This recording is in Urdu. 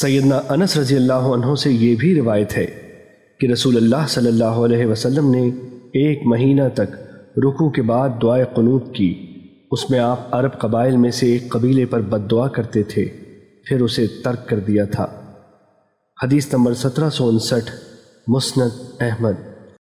سیدنا انس رضی اللہ عنہ سے یہ بھی روایت ہے کہ رسول اللہ صلی اللہ علیہ وسلم نے ایک مہینہ تک رکو کے بعد دعائے قنوت کی۔ اس میں آپ عرب قبائل میں سے ایک قبیلے پر بد دعا کرتے تھے، پھر اسے ترک کر دیا تھا۔ حدیث نمبر سترہ سو انسٹھ، مسند احمد۔